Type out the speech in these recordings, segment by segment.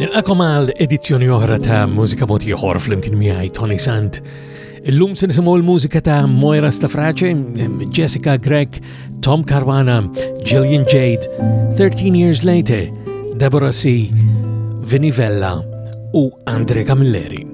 Nilqakom għal edizzjoni oħra ta' Mużika Mod Ieħor flimkien miegħi Tony Sant. Illum se nisimgħu l-mużika ta' Moira Stafrace, Jessica Gregg, Tom Caruana, Gillian Jade, 13 Years Later, Deborah C., Vinivella u Andre Camilleri.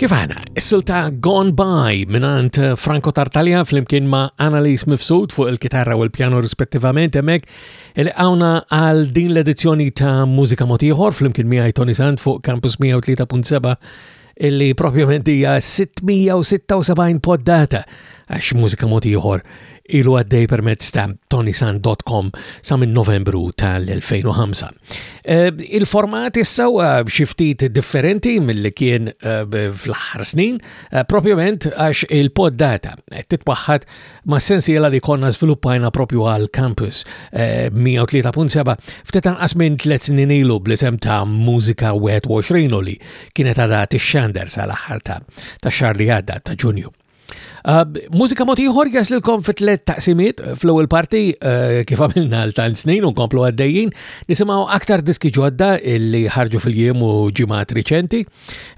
Kif għana, s-silta Gone By minant eh, Franco Tartaglia fl-imkien ma' Annalise Mifsud fuq il-kitarra u l-pjano rispettivament emmek il għawna għal din l-edizzjoni ta' Musika Motiħor fl-imkien miħaj Tony Sand fuq Campus 103.7 illi propjament hija 676 poddata għax mużika mod ieħor ilu għaddej permezz ta' tonisan.com sa minn Novembru tal-2005. Eh, il-format issa huwa xi ftit differenti mill-li kien eh, fl-aħħar snin, eh, propjament għax il-poddata titwaħħad ma' sensiela li konna żviluppajna propju għal Campus 103.7 eh, ftit anqas minn tliet snin ilu bl-isem ta' Mużika 21 u li kienet għadha tixxander sal-aħħar ta' xahar li għadda ta' Ġunju. Eh, mużika mod ieħor jaslilkom fi tliet taqsimiet eh, fl-ewwel parti eh, kif għamilna l tant snin u nkomplu għaddejjin, nisimgħu aktar diski ġodda li ħarġu fil-jiem u ġimgħat riċenti.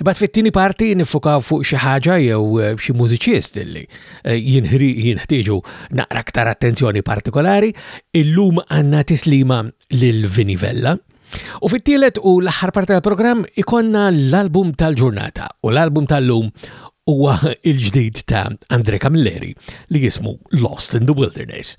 Imbagħad fit-tieni parti nifukaw fuq xi ħaġa jew eh, xi mużiċist li eh, jinħtieġu naqra aktar attenzjoni partikolari, illum għandna tislima lil Vinivella. U fit-tielet u l-aħħar parti tal-programm ikonna l-album tal-ġurnata u l-album tal-lum huwa il-ġdid ta' Andre Camilleri li jismu Lost in the Wilderness.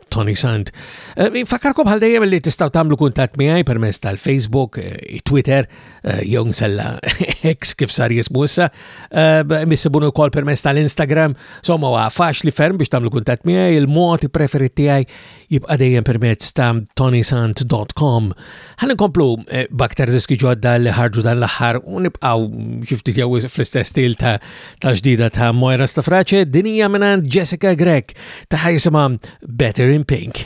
Tony Sant. Eh, Fakarkom għal dejjem li tistaw tamlu kuntat miegħi permezz tal-Facebook, eh, Twitter, eh, jew nsella X kif sar jismu issa, missibunu wkoll permezz tal-Instagram, somma huwa faċ li ferm biex tamlu kuntat miegħi, il-mod preferit tiegħi jibqa' dejjem permezz ta' tonysant.com Ħalli nkomplu eh, b'aktar diski ġodda li ħarġu dan l-aħħar u nibqgħu xifti jew fl-istess stil ta' ġdida ta' Moira Stafrace, din hija minn Jessica Grek ta' ħajsima Better in Pink.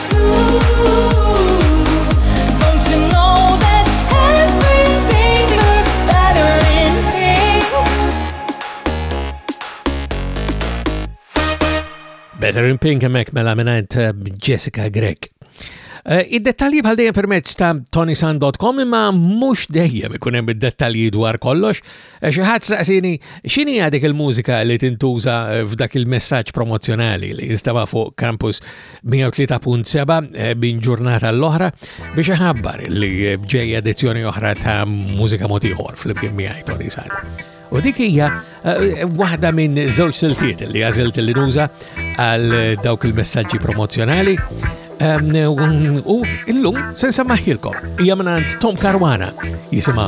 Better in Pink emmek mela minant eh, Jessica Grek. Eh, id-dettalji bħal dejjem permezz ta' tonisan.com imma mhux dejjem ikun hemm id-dettalji dwar kollox Eh, xi ħadd saqsini x'inhi dik il-mużika li tintuża eh, f'dak il-messaġġ promozzjonali li jinstaba fuq Campus 103.7 eh, bin ġurnata l-oħra biex iħabbar li ġej edizzjoni oħra ta' mużika motiħor fl-imkien miegħi Tony Sani. U dik hija waħda minn żewġ siltiet li għażilt li nuża għal dawk il-messaġġi promozzjonali u illum se nsemmaħilkom hija minn Tom Karwana jisimha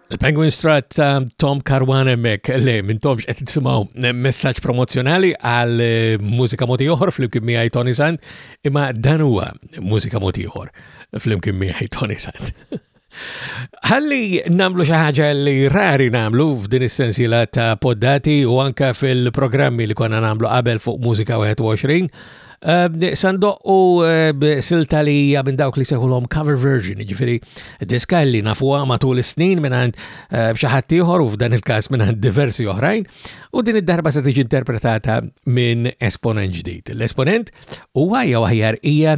Il-Penguin Strat ta' Tom Caruana mek, le, minn Tomx qed tisimaw messaġġ promozzjonali għal eh, mużika moti oħor fl-imkien miegħi Tony Sand, imma dan huwa mużika moti oħor fl-imkien miegħi Tony Sand. Ħalli namlu xi ħaġa li rari namlu f'din is-sensiela ta' poddati u anka fil-programmi li konna namlu qabel fuq Mużika 21 Ehm, Sandoqqu ehm, silta li hija minn dawk li seħulhom cover version, ġifiri diska li nafuha matul is-snin minn għand ehm, xi ħadd ieħor u f'dan il-każ minn għand diversi oħrajn, u din id-darba se tiġi interpretata minn esponent ġdid. L-esponent huwa jew aħjar hija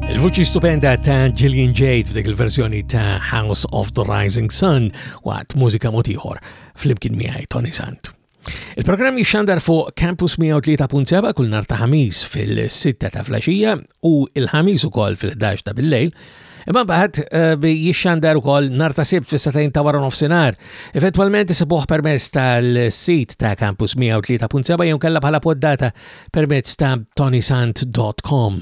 Il-vuċi stupenda ta' Gillian Jade f'dik il-verżjoni ta' House of the Rising Sun waqt mużika motiħor fl-imkien miegħi Tony Sant. Il-programm jixxandar fuq Campus 103.7 kull nar ta' ħamis fil-6 ta' flaxija u il-ħamis ukoll fil-11 ta' bil-lejl Imma baħat eh, bi jixxandar u koll nar ta' sibt fis-satajn ta' wara nofsinar. Eventualment isibuħ permezz tal-sit ta' Campus 103.7 jew kella bħala poddata permezz ta' tonisant.com.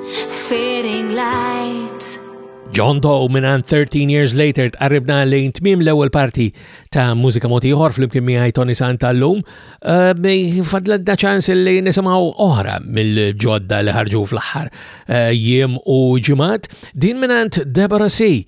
Fading lights John Doe minan 13 Years Later tqarribna lejn tmiem l-ewwel parti ta' mużika moti ieħor flimkien miegħi Tony Santa llum. Eh, Fadladna ċans li nisimgħu oħra mill-ġodda li ħarġu fl-aħħar eh, jiem u ġimgħat. Din minant Deborah C.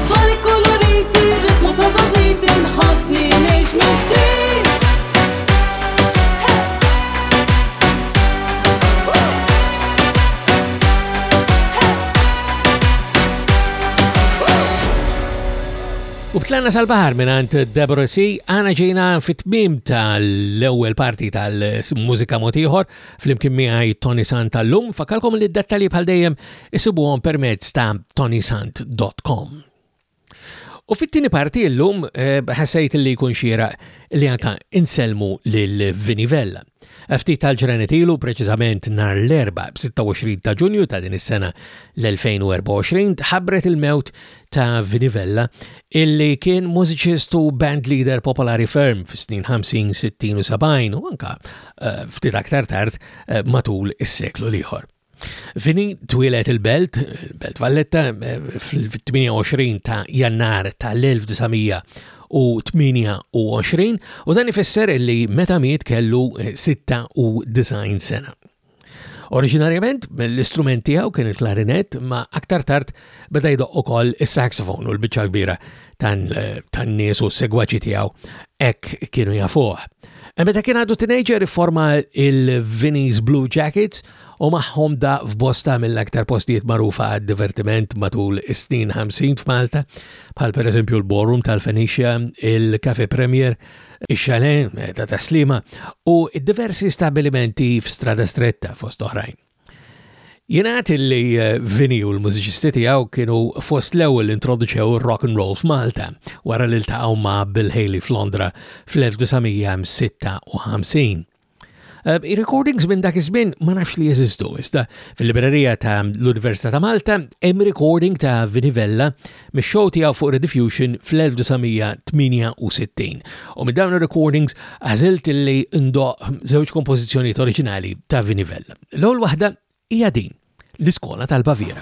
Tlanna sal-bahar minant Deborah C. Għana ġejna fit-tmim tal-ewel parti tal-mużika motiħor fl-imkien miħaj Tony Santa l-lum. Fakalkom li d-dettali bħal dejjem Isibuhom permezz ta' tonysant dot com. U fit-tieni parti llum eh, ħassejt li jkun xira li anka inselmu lil Vinivella. Ftit tal-ġranet ilu preċiżament nar l-erba 26 ta' ġunju ta' din is-sena l-2024 ħabret il-mewt ta' Vinivella illi kien mużiċist u band leader popolari ferm fis-snin 50, 60 u 70 u anka eh, ftit aktar tard eh, matul is-seklu l-ieħor. Fini twilet il-Belt, il-Belt Valletta, fil-28 ta' jannar tal-1928 u dan ifisser li meta miet kellu 96 sena. Oriġinarjament l-istrument tiegħu kien il-klarinett, ma aktar tard beda jdoqq ukoll is-saxofon u l-biċċa kbira tan-nies u segwaċi tiegħu hekk kienu jafuh. E meta kien għadu teenager forma il-Vinnie's Blue Jackets u maħħom da f'bosta mill-aktar postijiet marufa għad divertiment matul is-snin 50 f'Malta, bħal per eżempju l-Borum tal-Fenicia, il-Cafe Premier, il-Xalen eh, ta' Taslima u diversi stabilimenti f'Strada Stretta fost oħrajn. Jingħad illi eh, Vini u l-mużiċisti tiegħu kienu fost l-ewwel introduċew rock and roll f'Malta wara li ltaqgħu ma' Bill Haley f'Londra fl-1956. Eh, recordings minn dak iż-żmien ma nafx li jeżistu, iżda fil-librerija ta' l-Università ta' Malta hemm recording ta' Vinivella mix-show tiegħu fuq Rediffusion fl-1968 u minn dawn ir-recordings għażilt li ndoqq żewġ kompożizzjonijiet oriġinali ta' Vinnie Vell. L-ewwel waħda hija din, l-Iskola tal-Baviera.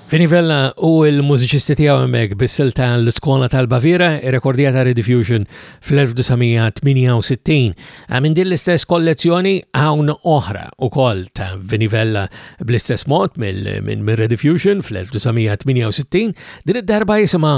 Vinnie Vella u l-mużiċisti tiegħu hemmhekk bis-silta l-Iskola tal-Bavira irrekordjata Rediffusion fl-1968. Minn din l-istess kollezzjoni hawn oħra ukoll ta' Vinnie Vella bl-istess mod minn Rediffusion fl-1968 din id-darba jisimha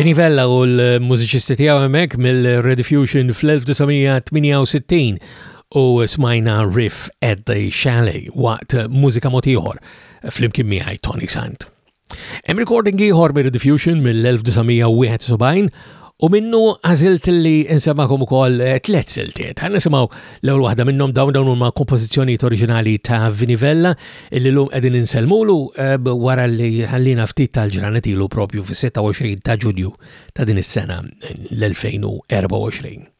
Vinny Vella u l-mużiċisti tiegħu hemmhekk mill-Rediffusion fl-1968 u smajna riff at the chalet waqt mużika motiħor fl-imkien miegħi Tony Sant. Hemm recording ieħor mir Rediffusion mill-1971 u minnu għażilt li insemakom ukoll eh, tliet siltiet. Għan nisimgħu l-ewwel waħda minnhom dawn dawn huma kompożizzjonijiet oriġinali ta' Vinivella illi lum qegħdin insellmulu eh, wara li ħallina ftit tal-ġranet ilu propju fis-26 ta' Ġunju ta' din is-sena l-2024.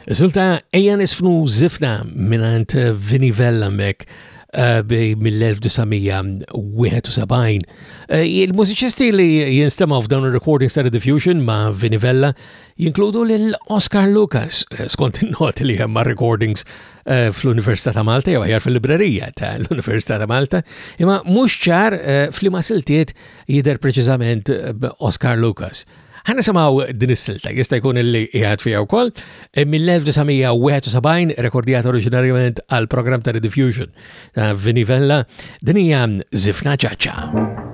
Silta ejja nisfnu zifna minant Vini Vella mek eh, mill-1971. Eh, il-mużiċisti li jinstemaw f'dawn il-recordings ta' Diffusion ma' Vini Vella jinkludu l-Oscar Lucas, eh, skont il-not li jemma recordings fl-Università ta' Malta, jew ħjar fil-librerija ta' l-Università ta' Malta, imma mux ċar fl-ma siltiet jider preċizament Oscar Lucas. Ħa nisimgħu din is-silta, jista' jkun illi qiegħed fiha wkoll, eh, mill-1971 rekordjat oriġinarjament għal programm ta' Rediffusion ta' eh, Vini Vella, din hija Zifna Ċaċċa.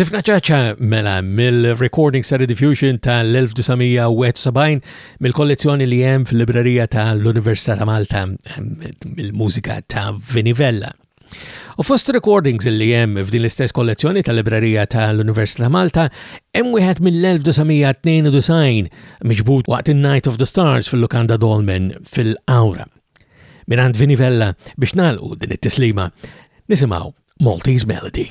Zifna ċaċa mela mill-recording sa' Rediffusion tal-1971 mill-kollezzjoni li hemm fil-librerija tal-Università ta' Malta mill-mużika ta' Vinivella. U fost recordings li hemm f'din l-istess kollezzjoni tal-Librerija tal-Università Malta hemm wieħed mill-1992 miġbud waqt in-Night of the Stars fil-Lukanda Dolmen fil-Awra. Minant Vinivella biex nalqu din it-tislima nisimgħu Maltese Melody.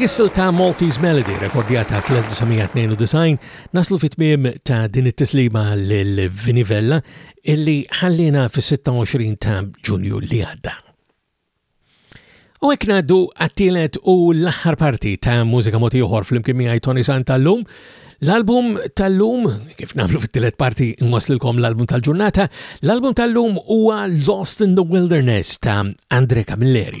B'dik is-silta Maltese Melody rekordjata fl-1992 naslu fit-tmiem ta' din it-tislima lil Vinivella illi ħallina fis-26 ta' Ġunju li għadda. U hekk ngħaddu għat-tielet u l-aħħar parti ta' mużika moti oħor fl-imkien miegħi Tony Sant tal-lum. L-album tal-lum, kif nagħmlu fit-tielet parti nwaslilkom l-album tal-ġurnata, l-album tal-lum huwa Lost in the Wilderness ta' Andre Camilleri.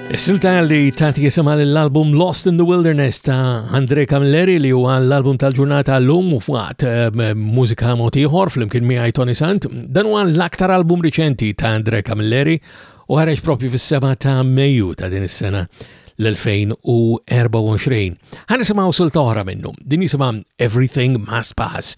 Is-silta li tagħti jisimha l-album Lost in the Wilderness ta' Andre Camilleri li huwa l-album tal-ġurnata llum u fwaqt eh, mużika mod ieħor flimkien miegħi Tony Sant. Dan huwa l-aktar album riċenti ta' Andre Camilleri u ħareġ propju fis-seba ta' Mejju ta' din is-sena l-2024. Ħanisimgħu silta oħra minnu, din jisimha Everything Must Pass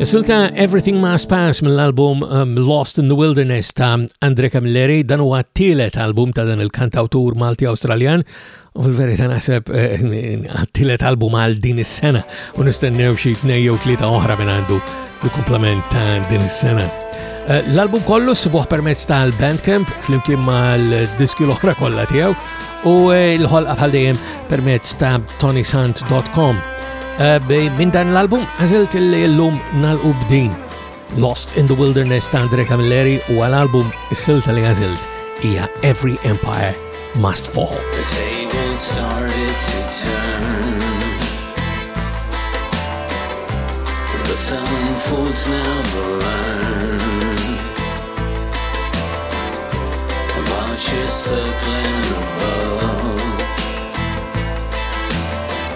Is-silta Everything Must Pass mill-album um, Lost in the Wilderness ta' Andre Camilleri dan huwa t-tielet album ta' dan il-kantawtur Malti Awstraljan u fil-verità naħseb eh, t-tielet album għal din is-sena u nistennew xi tnej jew tlieta oħra minn għandu l-komplement ta' din is-sena. Eh, l-album kollu sibuħ permezz tal-Bandcamp flimkien mal-diski l-oħra kollha tiegħu u eh, l-ħolqa bħal dejjem permezz ta' tonysant.com. Eh, Min dan l-album għażilt il-lum nalqu b'din Lost in the Wilderness ta' Andre Camilleri u għal-album is-silta li għażilt hija Every Empire Must Fall. The table started to turn But some fools never learn Watch your circling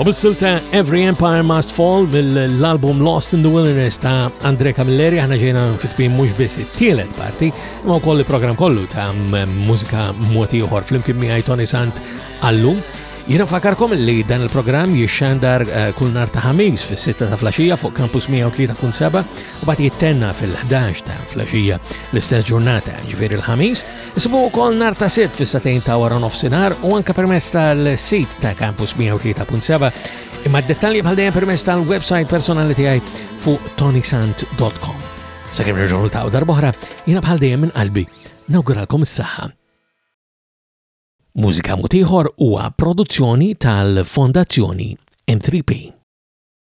U bis-silta Every Empire Must Fall mill-album Lost in the Wilderness ta' Andre Camilleri aħna ġejna fit-tmim mhux biss it-tielet parti, ma wkoll il-programm kollu ta' mużika mod ieħor flimkien miegħi Tony Sant għallum. Jiena fakarkom li dan il-programm jixxandar eh, kull nar ta' ħamis fis-sitta ta' flaxija fuq Campus 103.7 u bat jittenna fil-11 ta' flaxija l-istess ġurnata ġifieri l-ħamis. Isibu wkoll nhar ta' Sibt fis-satejn ta' wara nofsinhar u anke permezz tal-sit ta' Campus 103.7 imma d-dettalji bħal dejjem permezz tal-website personali tiegħi fuq tonisant.com. Sakemm nerġgħu ta' darbohra, jiena bħal dejjem minn qalbi nawguralkom is-saħħa. Mużika mutiħor huwa produzzjoni tal-Fondazzjoni M3P.